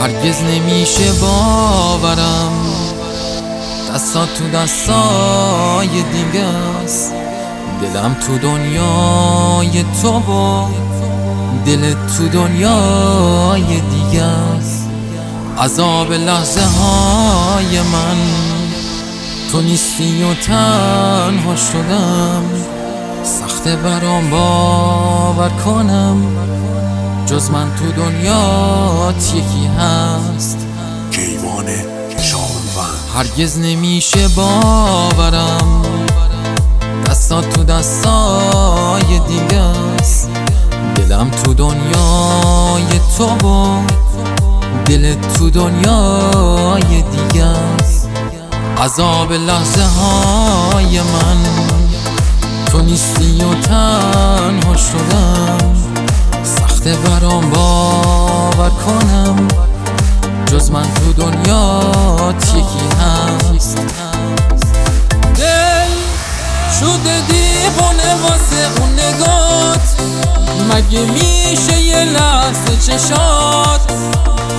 هرگز نمیشه باورم. دستات تو دستای دیگه است. دلم تو دنیای تو و دل تو دنیای دیگه است. عذاب لحظه های من. تو نیستی و تنها شدم. سخت برام باور کنم. جز من تو دنیات یکی هست. کیوان شاهروند هرگز نمیشه باورم. دستات تو دستای دیگه است. دلم تو دنیای تو و دل تو دنیای دیگه است. عذاب لحظه های من. تو نیستی و تنها شدم. سخت برام باور کنم. جز من تو دنیات یکی هست. دل شده دیوانه واسه اون نگات. مگه میشه یه لحظه چشات؟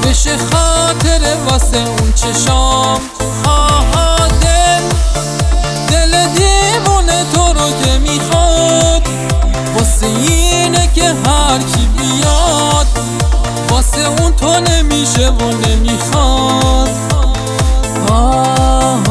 بشه خاطر واسه اون چشام. اون تو نمیشه و نمی‌خواد. آه.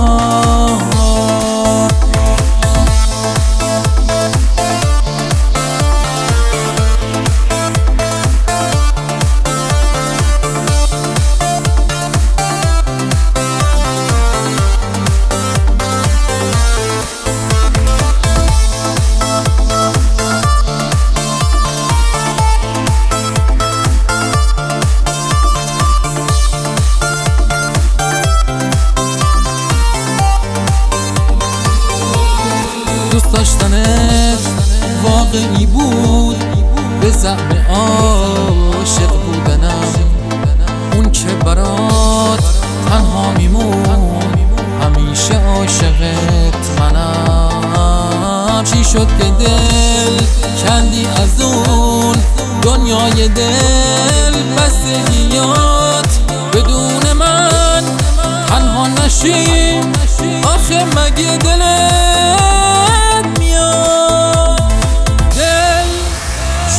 دوست داشتنت واقعی بود. به زعم عاشق بودنم. اون که برات تنها میمون. همیشه عاشقت منم. چی شد که دل کندی از اون دنیای دل؟ بستگیات بدون من تنها نشی آخه مگه دلت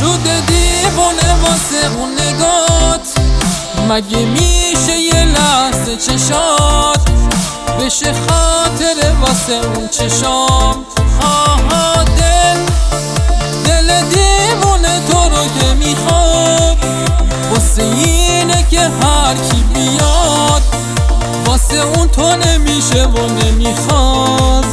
شده دیوانه واسه اون نگات. مگه میشه یه لحظه چشات؟ بشه خاطر واسه اون چشام. آها دل دل دیوونه تو رو که می‌خواد. واسه اینه که هر کی بیاد واسه اون تو نمیشه و نمی‌خواد.